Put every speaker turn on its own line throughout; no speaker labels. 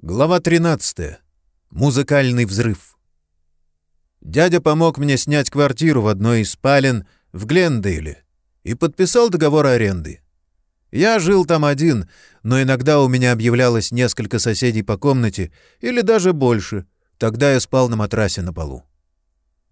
Глава 13. Музыкальный взрыв. Дядя помог мне снять квартиру в одной из спален в Глендейле и подписал договор аренды. Я жил там один, но иногда у меня объявлялось несколько соседей по комнате или даже больше. Тогда я спал на матрасе на полу.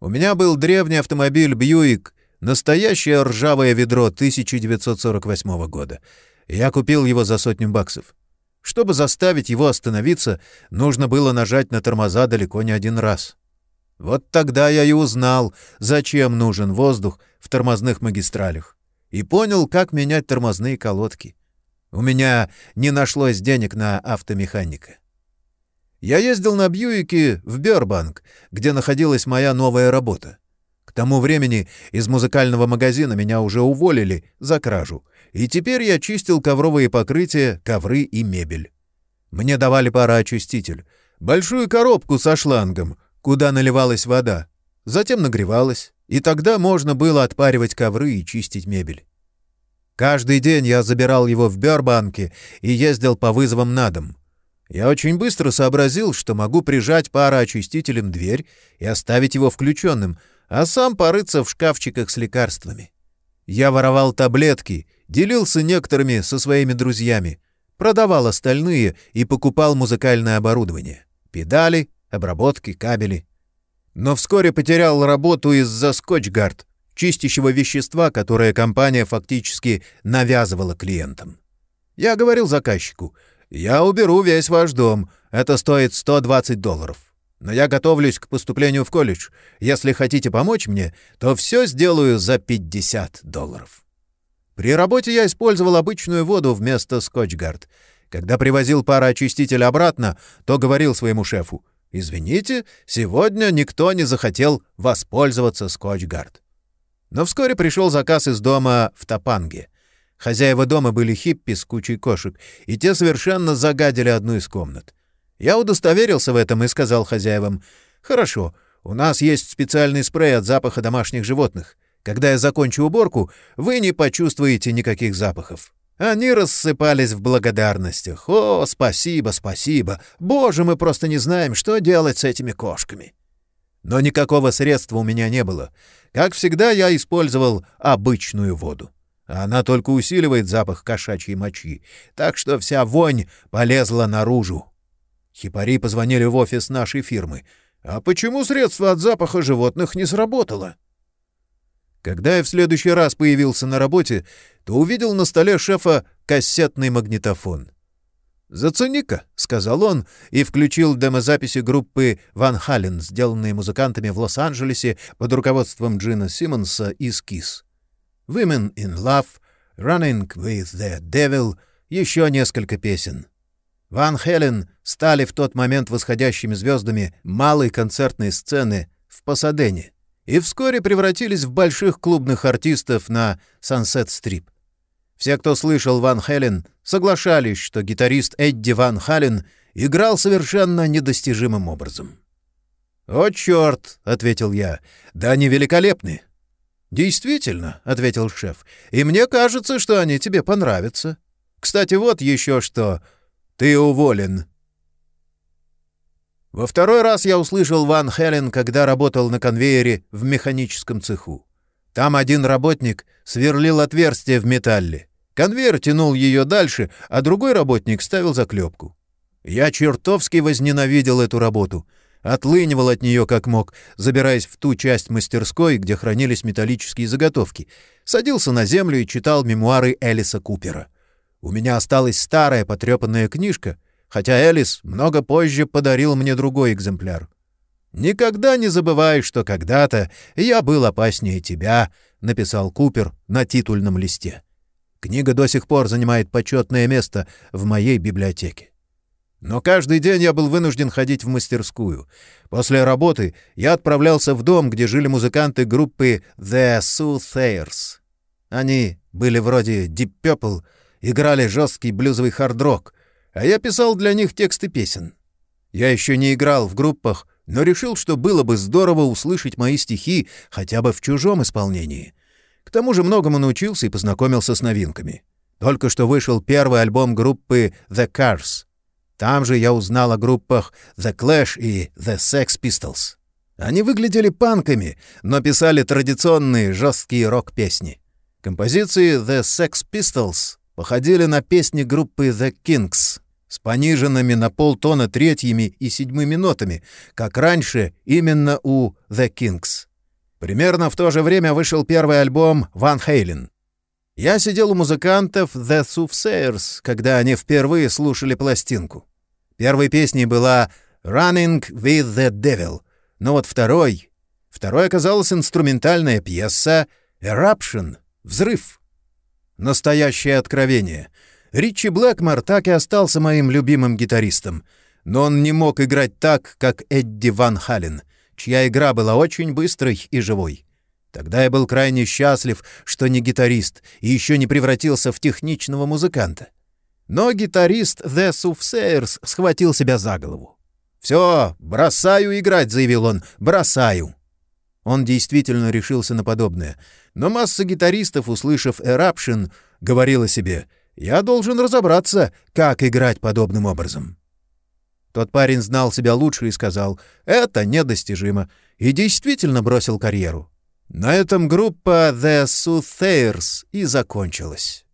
У меня был древний автомобиль «Бьюик», настоящее ржавое ведро 1948 года. Я купил его за сотню баксов. Чтобы заставить его остановиться, нужно было нажать на тормоза далеко не один раз. Вот тогда я и узнал, зачем нужен воздух в тормозных магистралях, и понял, как менять тормозные колодки. У меня не нашлось денег на автомеханика. Я ездил на Бьюике в Бёрбанк, где находилась моя новая работа. К тому времени из музыкального магазина меня уже уволили за кражу, и теперь я чистил ковровые покрытия, ковры и мебель. Мне давали пароочиститель, большую коробку со шлангом, куда наливалась вода, затем нагревалась, и тогда можно было отпаривать ковры и чистить мебель. Каждый день я забирал его в Бёрбанке и ездил по вызовам на дом. Я очень быстро сообразил, что могу прижать пароочистителем дверь и оставить его включенным, а сам порыться в шкафчиках с лекарствами. Я воровал таблетки делился некоторыми со своими друзьями, продавал остальные и покупал музыкальное оборудование — педали, обработки, кабели. Но вскоре потерял работу из-за скотчгард, чистящего вещества, которое компания фактически навязывала клиентам. Я говорил заказчику, «Я уберу весь ваш дом, это стоит 120 долларов. Но я готовлюсь к поступлению в колледж. Если хотите помочь мне, то все сделаю за 50 долларов». При работе я использовал обычную воду вместо скотчгард. Когда привозил пароочиститель обратно, то говорил своему шефу, «Извините, сегодня никто не захотел воспользоваться скотчгард». Но вскоре пришел заказ из дома в Топанге. Хозяева дома были хиппи с кучей кошек, и те совершенно загадили одну из комнат. Я удостоверился в этом и сказал хозяевам, «Хорошо, у нас есть специальный спрей от запаха домашних животных. Когда я закончу уборку, вы не почувствуете никаких запахов». Они рассыпались в благодарностях. «О, спасибо, спасибо! Боже, мы просто не знаем, что делать с этими кошками!» Но никакого средства у меня не было. Как всегда, я использовал обычную воду. Она только усиливает запах кошачьей мочи, так что вся вонь полезла наружу. Хипари позвонили в офис нашей фирмы. «А почему средство от запаха животных не сработало?» Когда я в следующий раз появился на работе, то увидел на столе шефа кассетный магнитофон. «Зацени-ка», — сказал он и включил демозаписи группы «Ван Хален», сделанные музыкантами в Лос-Анджелесе под руководством Джина Симмонса из «Кис». «Women in Love», «Running with the Devil», еще несколько песен. Ван Хелен стали в тот момент восходящими звездами малой концертной сцены в Пасадене и вскоре превратились в больших клубных артистов на Сансет-стрип. Все, кто слышал Ван Хелен, соглашались, что гитарист Эдди Ван Хален играл совершенно недостижимым образом. «О, черт!» — ответил я. «Да они великолепны!» «Действительно», — ответил шеф, — «и мне кажется, что они тебе понравятся. Кстати, вот еще что. Ты уволен». Во второй раз я услышал Ван Хелен, когда работал на конвейере в механическом цеху. Там один работник сверлил отверстие в металле. Конвейер тянул ее дальше, а другой работник ставил заклепку. Я чертовски возненавидел эту работу. Отлынивал от нее как мог, забираясь в ту часть мастерской, где хранились металлические заготовки. Садился на землю и читал мемуары Элиса Купера. У меня осталась старая потрепанная книжка — хотя Элис много позже подарил мне другой экземпляр. «Никогда не забывай, что когда-то я был опаснее тебя», — написал Купер на титульном листе. Книга до сих пор занимает почетное место в моей библиотеке. Но каждый день я был вынужден ходить в мастерскую. После работы я отправлялся в дом, где жили музыканты группы The Soothsayers. Они были вроде Deep Purple, играли жесткий блюзовый хард-рок — а я писал для них тексты песен. Я еще не играл в группах, но решил, что было бы здорово услышать мои стихи хотя бы в чужом исполнении. К тому же многому научился и познакомился с новинками. Только что вышел первый альбом группы The Cars. Там же я узнал о группах The Clash и The Sex Pistols. Они выглядели панками, но писали традиционные жесткие рок-песни. Композиции The Sex Pistols походили на песни группы The Kings с пониженными на полтона третьими и седьмыми нотами, как раньше именно у The Kings. Примерно в то же время вышел первый альбом Van Halen. Я сидел у музыкантов The Soothsayers, когда они впервые слушали пластинку. Первой песней была «Running with the Devil», но вот второй... Второй оказалась инструментальная пьеса «Eruption» — «Взрыв». Настоящее откровение. Ричи Блэкмор так и остался моим любимым гитаристом, но он не мог играть так, как Эдди Ван Хален, чья игра была очень быстрой и живой. Тогда я был крайне счастлив, что не гитарист и еще не превратился в техничного музыканта. Но гитарист The Soothsayers схватил себя за голову. «Все, бросаю играть», — заявил он, — «бросаю». Он действительно решился на подобное. Но масса гитаристов, услышав «Eruption», говорила себе «Я должен разобраться, как играть подобным образом». Тот парень знал себя лучше и сказал «Это недостижимо», и действительно бросил карьеру. На этом группа The Soothsayers и закончилась.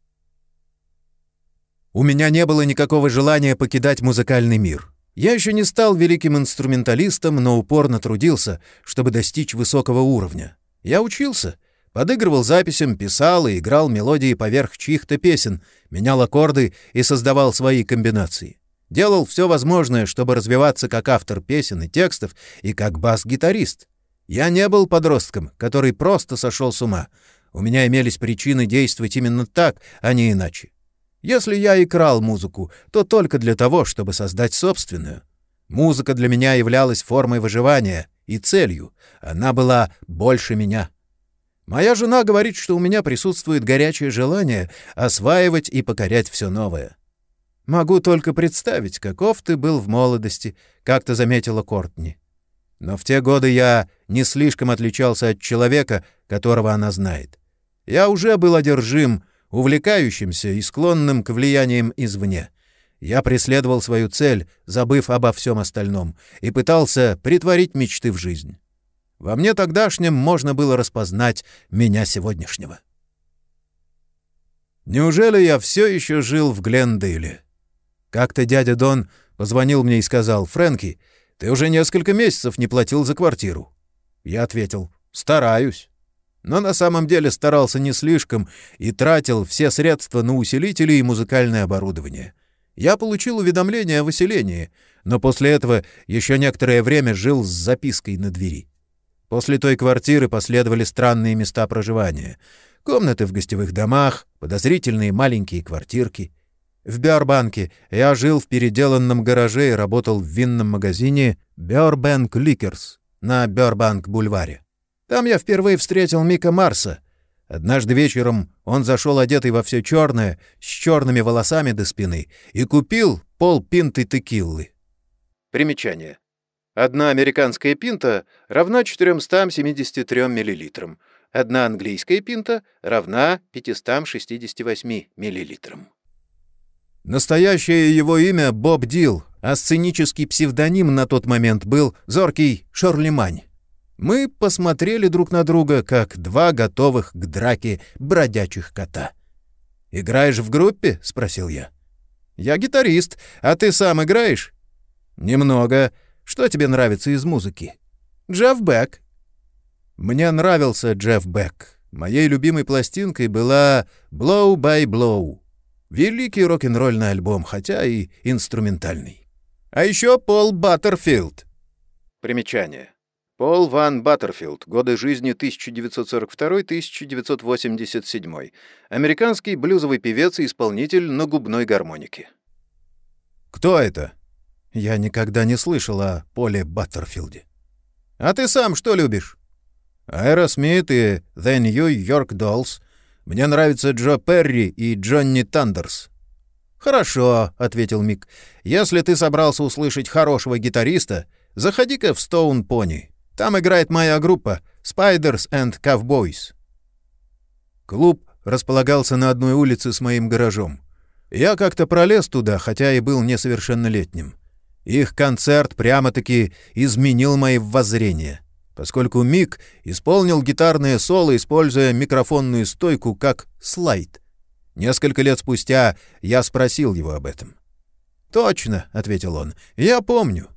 У меня не было никакого желания покидать музыкальный мир. Я еще не стал великим инструменталистом, но упорно трудился, чтобы достичь высокого уровня. Я учился, подыгрывал записям, писал и играл мелодии поверх чьих-то песен, менял аккорды и создавал свои комбинации. Делал все возможное, чтобы развиваться как автор песен и текстов и как бас-гитарист. Я не был подростком, который просто сошел с ума. У меня имелись причины действовать именно так, а не иначе. Если я и крал музыку, то только для того, чтобы создать собственную. Музыка для меня являлась формой выживания и целью. Она была больше меня. Моя жена говорит, что у меня присутствует горячее желание осваивать и покорять все новое. Могу только представить, каков ты был в молодости, как-то заметила Кортни. Но в те годы я не слишком отличался от человека, которого она знает. Я уже был одержим увлекающимся и склонным к влияниям извне. Я преследовал свою цель, забыв обо всем остальном, и пытался притворить мечты в жизнь. Во мне тогдашнем можно было распознать меня сегодняшнего. Неужели я все еще жил в Глендейле? Как-то дядя Дон позвонил мне и сказал, «Фрэнки, ты уже несколько месяцев не платил за квартиру». Я ответил, «Стараюсь» но на самом деле старался не слишком и тратил все средства на усилители и музыкальное оборудование. Я получил уведомление о выселении, но после этого еще некоторое время жил с запиской на двери. После той квартиры последовали странные места проживания. Комнаты в гостевых домах, подозрительные маленькие квартирки. В Бёрбанке я жил в переделанном гараже и работал в винном магазине Burbank Liquors на Бёрбанк-бульваре. Там я впервые встретил Мика Марса. Однажды вечером он зашел одетый во все черное, с черными волосами до спины, и купил пол пинты текилы. Примечание. Одна американская пинта равна 473 мл. Одна английская пинта равна 568 мл. Настоящее его имя — Боб Дил, а сценический псевдоним на тот момент был «Зоркий Шорлимань». Мы посмотрели друг на друга, как два готовых к драке бродячих кота. «Играешь в группе?» — спросил я. «Я гитарист, а ты сам играешь?» «Немного. Что тебе нравится из музыки?» «Джефф Бек». Мне нравился Джефф Бек. Моей любимой пластинкой была «Blow by Blow». Великий рок-н-ролльный альбом, хотя и инструментальный. А еще Пол Баттерфилд. Примечание. Пол Ван Баттерфилд. Годы жизни 1942-1987. Американский блюзовый певец и исполнитель на губной гармонике. Кто это? Я никогда не слышал о Поле Баттерфилде. А ты сам что любишь? Аэросмит и The New York Dolls. Мне нравятся Джо Перри и Джонни Тандерс. «Хорошо», — ответил Мик. «Если ты собрался услышать хорошего гитариста, заходи-ка в Stone Pony. Там играет моя группа Spiders and Cowboys. Клуб располагался на одной улице с моим гаражом. Я как-то пролез туда, хотя и был несовершеннолетним. Их концерт прямо-таки изменил мои воззрения, поскольку Мик исполнил гитарное соло, используя микрофонную стойку как слайд. Несколько лет спустя я спросил его об этом. «Точно», — ответил он, — «я помню».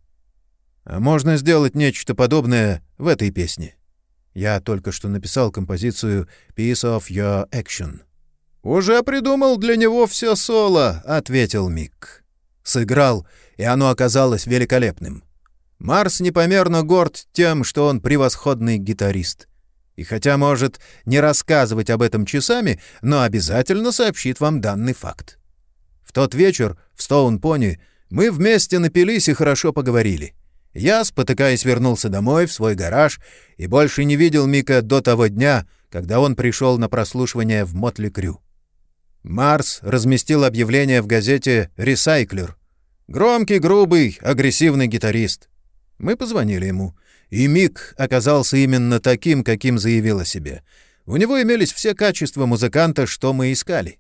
«А можно сделать нечто подобное в этой песне?» Я только что написал композицию «Piece of Your Action». «Уже придумал для него все соло», — ответил Мик. Сыграл, и оно оказалось великолепным. Марс непомерно горд тем, что он превосходный гитарист. И хотя может не рассказывать об этом часами, но обязательно сообщит вам данный факт. В тот вечер в Стоун-Пони мы вместе напились и хорошо поговорили. Я, спотыкаясь, вернулся домой, в свой гараж, и больше не видел Мика до того дня, когда он пришел на прослушивание в Мотли Крю. Марс разместил объявление в газете «Ресайклер». Громкий, грубый, агрессивный гитарист. Мы позвонили ему, и Мик оказался именно таким, каким заявил о себе. У него имелись все качества музыканта, что мы искали.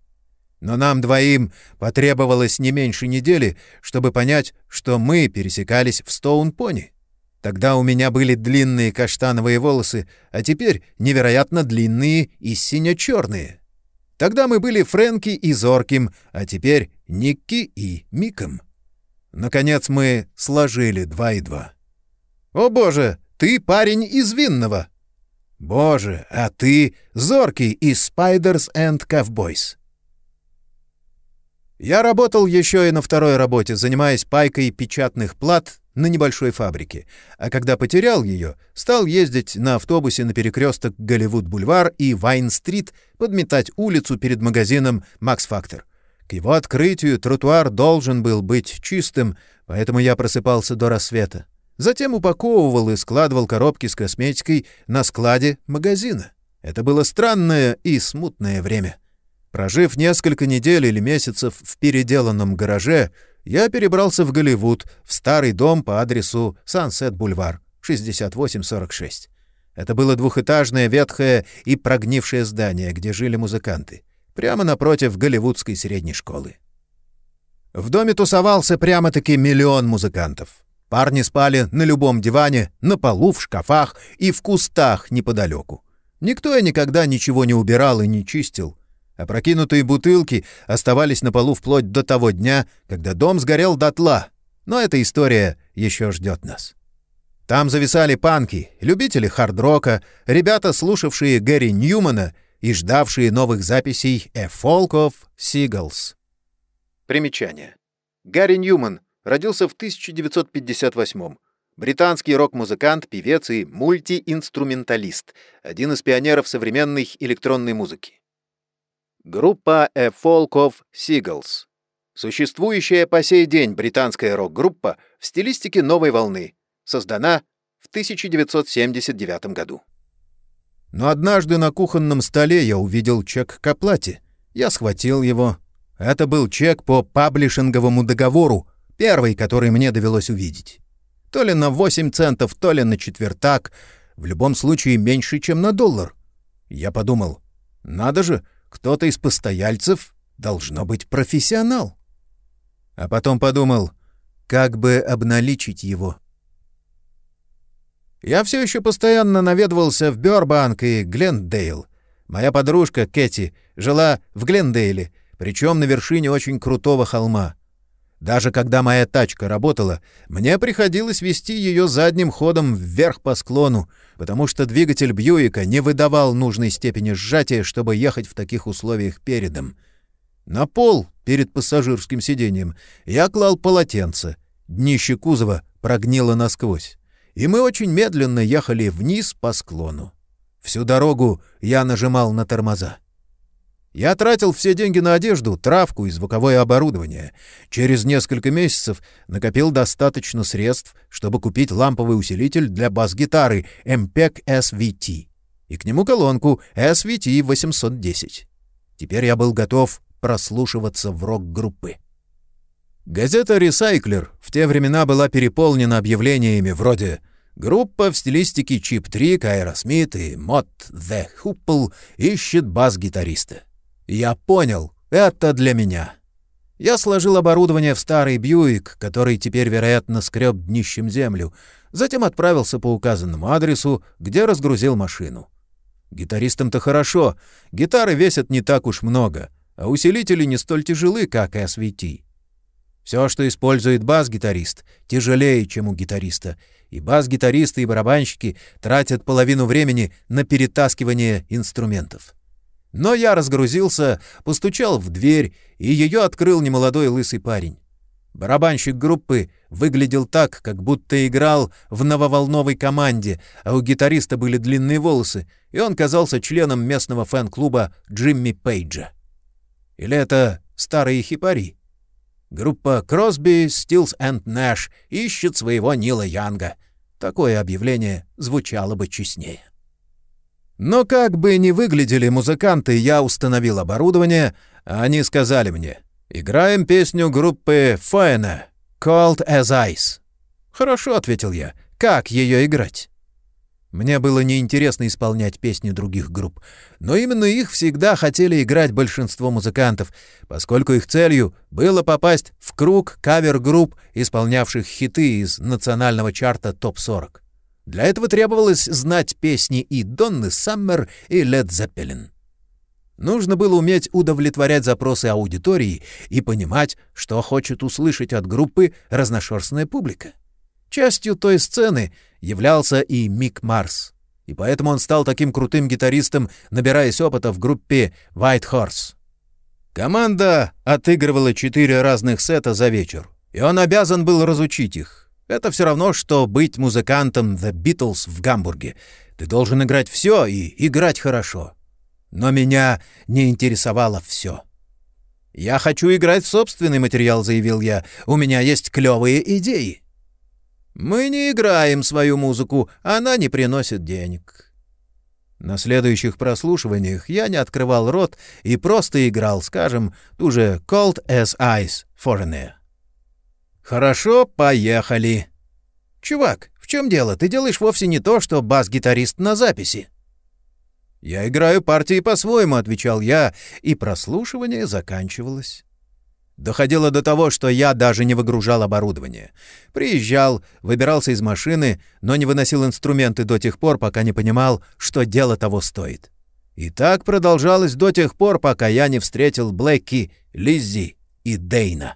Но нам двоим потребовалось не меньше недели, чтобы понять, что мы пересекались в Стоун-Пони. Тогда у меня были длинные каштановые волосы, а теперь невероятно длинные и сине-черные. Тогда мы были Фрэнки и Зорким, а теперь Никки и Миком. Наконец мы сложили два и два. «О, боже, ты парень из Винного!» «Боже, а ты Зоркий из Spiders and Cowboys!» Я работал еще и на второй работе, занимаясь пайкой печатных плат на небольшой фабрике, а когда потерял ее, стал ездить на автобусе на перекресток Голливуд-бульвар и Вайн-стрит подметать улицу перед магазином «Макс Фактор». К его открытию тротуар должен был быть чистым, поэтому я просыпался до рассвета. Затем упаковывал и складывал коробки с косметикой на складе магазина. Это было странное и смутное время. Прожив несколько недель или месяцев в переделанном гараже, я перебрался в Голливуд, в старый дом по адресу Сансет-бульвар, 6846. Это было двухэтажное, ветхое и прогнившее здание, где жили музыканты, прямо напротив голливудской средней школы. В доме тусовался прямо-таки миллион музыкантов. Парни спали на любом диване, на полу, в шкафах и в кустах неподалеку. Никто и никогда ничего не убирал и не чистил. Опрокинутые бутылки оставались на полу вплоть до того дня, когда дом сгорел дотла. Но эта история еще ждет нас. Там зависали панки, любители хард-рока, ребята, слушавшие Гэри Ньюмана и ждавшие новых записей «A Folk of Seagulls». Примечание. Гарри Ньюман родился в 1958 Британский рок-музыкант, певец и мультиинструменталист, один из пионеров современной электронной музыки. Группа A Folk of Seagulls. Существующая по сей день британская рок-группа в стилистике новой волны. Создана в 1979 году. Но однажды на кухонном столе я увидел чек к оплате. Я схватил его. Это был чек по паблишинговому договору, первый, который мне довелось увидеть. То ли на 8 центов, то ли на четвертак. В любом случае меньше, чем на доллар. Я подумал, надо же, кто-то из постояльцев должно быть профессионал. А потом подумал, как бы обналичить его. Я все еще постоянно наведывался в Бёрбанк и Глендейл. Моя подружка Кэти жила в Глендейле, причем на вершине очень крутого холма. Даже когда моя тачка работала, мне приходилось вести ее задним ходом вверх по склону, потому что двигатель Бьюика не выдавал нужной степени сжатия, чтобы ехать в таких условиях передом. На пол перед пассажирским сиденьем я клал полотенце. Днище кузова прогнило насквозь. И мы очень медленно ехали вниз по склону. Всю дорогу я нажимал на тормоза. Я тратил все деньги на одежду, травку и звуковое оборудование. Через несколько месяцев накопил достаточно средств, чтобы купить ламповый усилитель для бас-гитары MPEG SVT и к нему колонку SVT 810. Теперь я был готов прослушиваться в рок-группы. Газета «Ресайклер» в те времена была переполнена объявлениями вроде «Группа в стилистике Cheap Trick, Aerosmith и Mott the Hoople ищет бас-гитариста». Я понял, это для меня. Я сложил оборудование в старый Бьюик, который теперь, вероятно, скреб днищем землю, затем отправился по указанному адресу, где разгрузил машину. Гитаристам-то хорошо, гитары весят не так уж много, а усилители не столь тяжелы, как и освети. Все, что использует бас-гитарист, тяжелее, чем у гитариста, и бас-гитаристы и барабанщики тратят половину времени на перетаскивание инструментов. Но я разгрузился, постучал в дверь, и ее открыл немолодой лысый парень. Барабанщик группы выглядел так, как будто играл в нововолновой команде, а у гитариста были длинные волосы, и он казался членом местного фэн-клуба Джимми Пейджа. Или это старые хипари? Группа Кросби, Стилс энд Нэш ищет своего Нила Янга. Такое объявление звучало бы честнее. Но как бы ни выглядели музыканты, я установил оборудование, а они сказали мне «Играем песню группы Фаена «Cold as Ice». «Хорошо», — ответил я. «Как ее играть?» Мне было неинтересно исполнять песни других групп, но именно их всегда хотели играть большинство музыкантов, поскольку их целью было попасть в круг кавер-групп, исполнявших хиты из национального чарта ТОП-40. Для этого требовалось знать песни и Донны Саммер, и Led Zeppelin. Нужно было уметь удовлетворять запросы аудитории и понимать, что хочет услышать от группы разношерстная публика. Частью той сцены являлся и Мик Марс, и поэтому он стал таким крутым гитаристом, набираясь опыта в группе White Horse. Команда отыгрывала четыре разных сета за вечер, и он обязан был разучить их. Это все равно, что быть музыкантом The Beatles в Гамбурге. Ты должен играть все и играть хорошо. Но меня не интересовало все. «Я хочу играть собственный материал», — заявил я. «У меня есть клевые идеи». «Мы не играем свою музыку, она не приносит денег». На следующих прослушиваниях я не открывал рот и просто играл, скажем, ту же «Cold as Ice» Foreigner. «Хорошо, поехали». «Чувак, в чем дело? Ты делаешь вовсе не то, что бас-гитарист на записи». «Я играю партии по-своему», — отвечал я, и прослушивание заканчивалось. Доходило до того, что я даже не выгружал оборудование. Приезжал, выбирался из машины, но не выносил инструменты до тех пор, пока не понимал, что дело того стоит. И так продолжалось до тех пор, пока я не встретил Блэки, Лиззи и Дейна.